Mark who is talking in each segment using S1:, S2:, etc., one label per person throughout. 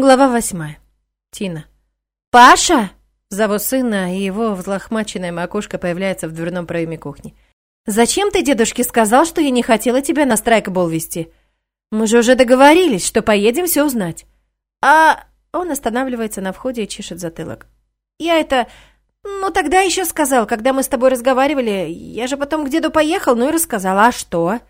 S1: Глава восьмая. Тина. «Паша!» Зову сына, и его взлохмаченная макушка появляется в дверном проеме кухни. «Зачем ты дедушке сказал, что я не хотела тебя на страйкбол вести? Мы же уже договорились, что поедем все узнать». «А...» Он останавливается на входе и чешет затылок. «Я это... Ну, тогда еще сказал, когда мы с тобой разговаривали. Я же потом к деду поехал, ну и рассказал. А что?»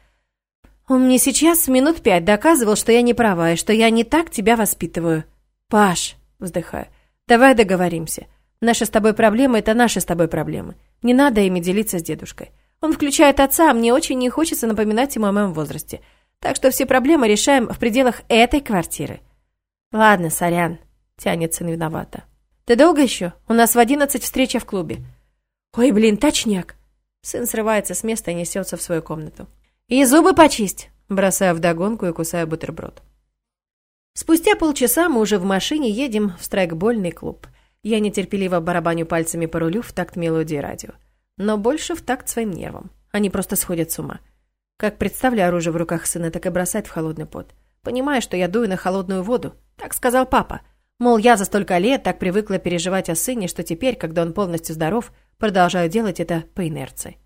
S1: Он мне сейчас минут пять доказывал, что я не права и что я не так тебя воспитываю. Паш, вздыхаю, давай договоримся. Наши с тобой проблемы – это наши с тобой проблемы. Не надо ими делиться с дедушкой. Он включает отца, а мне очень не хочется напоминать ему о моем возрасте. Так что все проблемы решаем в пределах этой квартиры. Ладно, сорян, тянет сын виновато. Ты долго еще? У нас в одиннадцать встреча в клубе. Ой, блин, точняк. Сын срывается с места и несется в свою комнату. «И зубы почисть!» Бросаю вдогонку и кусаю бутерброд. Спустя полчаса мы уже в машине едем в страйкбольный клуб. Я нетерпеливо барабаню пальцами по рулю в такт мелодии радио. Но больше в такт своим нервам. Они просто сходят с ума. Как представлю оружие в руках сына, так и бросать в холодный пот. Понимаю, что я дую на холодную воду. Так сказал папа. Мол, я за столько лет так привыкла переживать о сыне, что теперь, когда он полностью здоров, продолжаю делать это по инерции.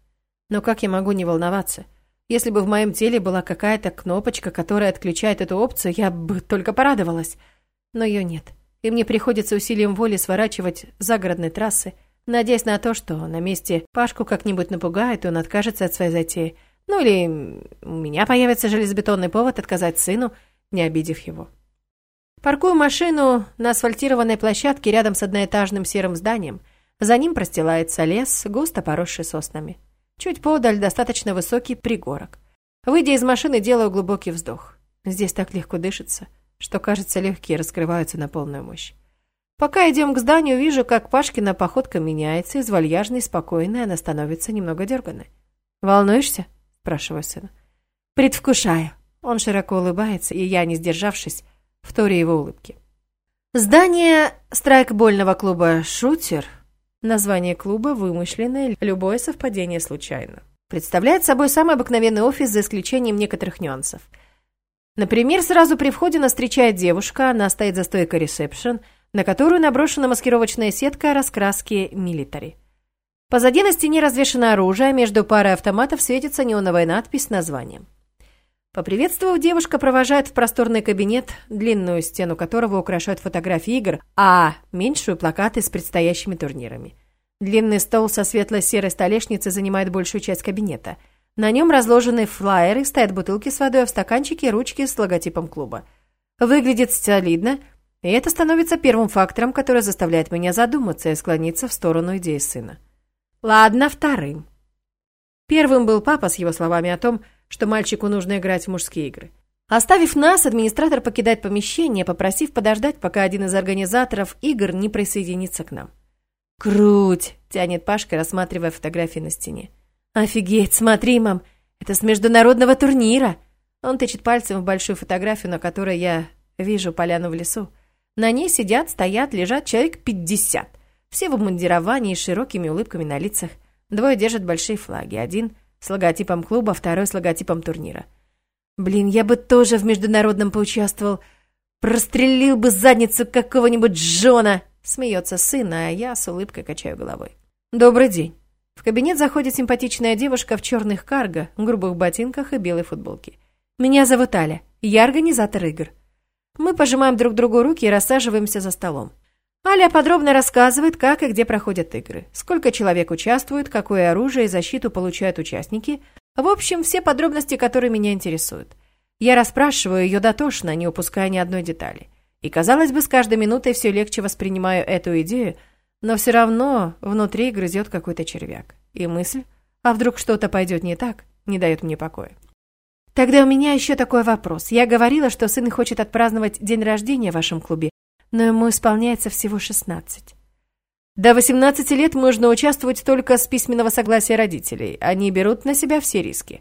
S1: Но как я могу не волноваться? Если бы в моем теле была какая-то кнопочка, которая отключает эту опцию, я бы только порадовалась. Но ее нет. И мне приходится усилием воли сворачивать загородные трассы, надеясь на то, что на месте Пашку как-нибудь напугает, и он откажется от своей затеи. Ну или у меня появится железобетонный повод отказать сыну, не обидев его. Паркую машину на асфальтированной площадке рядом с одноэтажным серым зданием. За ним простилается лес, густо поросший соснами. Чуть подаль достаточно высокий пригорок. Выйдя из машины, делаю глубокий вздох. Здесь так легко дышится, что, кажется, легкие раскрываются на полную мощь. Пока идем к зданию, вижу, как Пашкина походка меняется, из вальяжной, спокойной она становится немного дерганной. «Волнуешься?» – спрашиваю сына. «Предвкушаю». Он широко улыбается, и я, не сдержавшись, вторю его улыбки. Здание страйкбольного клуба «Шутер» Название клуба вымышленное, любое совпадение случайно. Представляет собой самый обыкновенный офис за исключением некоторых нюансов. Например, сразу при входе нас встречает девушка, она стоит за стойкой ресепшн, на которую наброшена маскировочная сетка раскраски «Милитари». Позади на стене развешено оружие, между парой автоматов светится неоновая надпись с названием. Поприветствовав, девушка провожает в просторный кабинет, длинную стену которого украшают фотографии игр, а меньшую – плакаты с предстоящими турнирами. Длинный стол со светло-серой столешницей занимает большую часть кабинета. На нем разложены флаеры, стоят бутылки с водой, а в стаканчике ручки с логотипом клуба. Выглядит солидно, и это становится первым фактором, который заставляет меня задуматься и склониться в сторону идеи сына. Ладно, вторым. Первым был папа с его словами о том, что мальчику нужно играть в мужские игры. Оставив нас, администратор покидает помещение, попросив подождать, пока один из организаторов игр не присоединится к нам. «Круть!» – тянет Пашка, рассматривая фотографии на стене. «Офигеть, смотри, мам, это с международного турнира!» Он тычет пальцем в большую фотографию, на которой я вижу поляну в лесу. На ней сидят, стоят, лежат человек пятьдесят. Все в обмундировании с широкими улыбками на лицах. Двое держат большие флаги, один с логотипом клуба, второй с логотипом турнира. Блин, я бы тоже в международном поучаствовал. Прострелил бы задницу какого-нибудь Джона. Смеется сын, а я с улыбкой качаю головой. Добрый день. В кабинет заходит симпатичная девушка в черных карго, грубых ботинках и белой футболке. Меня зовут Аля. Я организатор игр. Мы пожимаем друг другу руки и рассаживаемся за столом. Аля подробно рассказывает, как и где проходят игры, сколько человек участвует, какое оружие и защиту получают участники. В общем, все подробности, которые меня интересуют. Я расспрашиваю ее дотошно, не упуская ни одной детали. И, казалось бы, с каждой минутой все легче воспринимаю эту идею, но все равно внутри грызет какой-то червяк. И мысль, а вдруг что-то пойдет не так, не дает мне покоя. Тогда у меня еще такой вопрос. Я говорила, что сын хочет отпраздновать день рождения в вашем клубе но ему исполняется всего 16. До 18 лет можно участвовать только с письменного согласия родителей. Они берут на себя все риски.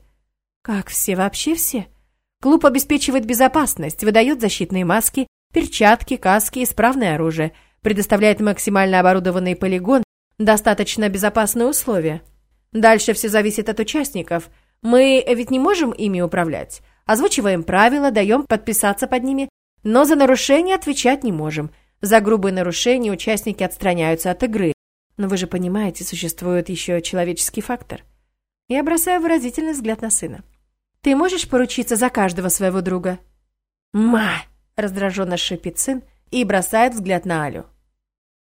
S1: Как все? Вообще все? Клуб обеспечивает безопасность, выдает защитные маски, перчатки, каски, исправное оружие, предоставляет максимально оборудованный полигон, достаточно безопасные условия. Дальше все зависит от участников. Мы ведь не можем ими управлять. Озвучиваем правила, даем подписаться под ними, Но за нарушение отвечать не можем. За грубые нарушения участники отстраняются от игры. Но вы же понимаете, существует еще человеческий фактор. Я бросаю выразительный взгляд на сына. Ты можешь поручиться за каждого своего друга? «Ма!» — раздраженно шипит сын и бросает взгляд на Алю.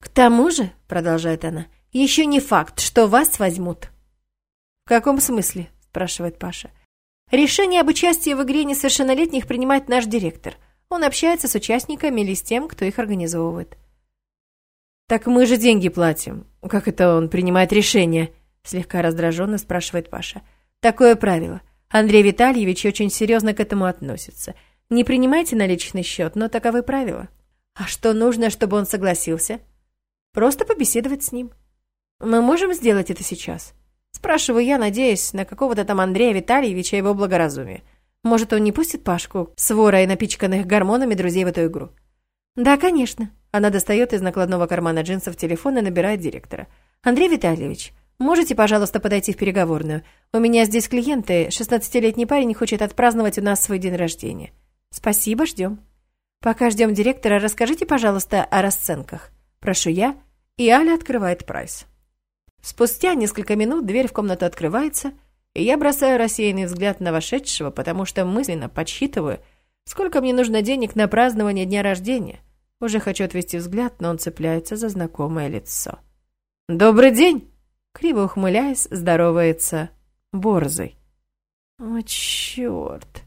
S1: «К тому же», — продолжает она, — «еще не факт, что вас возьмут». «В каком смысле?» — спрашивает Паша. «Решение об участии в игре несовершеннолетних принимает наш директор. Он общается с участниками или с тем, кто их организовывает». «Так мы же деньги платим. Как это он принимает решение?» Слегка раздраженно спрашивает Паша. «Такое правило. Андрей Витальевич очень серьезно к этому относится. Не принимайте наличный счет, но таковы правила. А что нужно, чтобы он согласился? Просто побеседовать с ним. Мы можем сделать это сейчас?» Спрашиваю я, надеясь на какого-то там Андрея Витальевича и его благоразумие. Может, он не пустит Пашку с ворой напичканных гормонами друзей в эту игру? Да, конечно. Она достает из накладного кармана джинсов телефон и набирает директора. Андрей Витальевич, можете, пожалуйста, подойти в переговорную? У меня здесь клиенты, 16-летний парень хочет отпраздновать у нас свой день рождения. Спасибо, ждем. Пока ждем директора, расскажите, пожалуйста, о расценках. Прошу я, и Аля открывает прайс. Спустя несколько минут дверь в комнату открывается, и я бросаю рассеянный взгляд на вошедшего, потому что мысленно подсчитываю, сколько мне нужно денег на празднование дня рождения. Уже хочу отвести взгляд, но он цепляется за знакомое лицо. «Добрый день!» Криво ухмыляясь, здоровается Борзый. «О, черт!»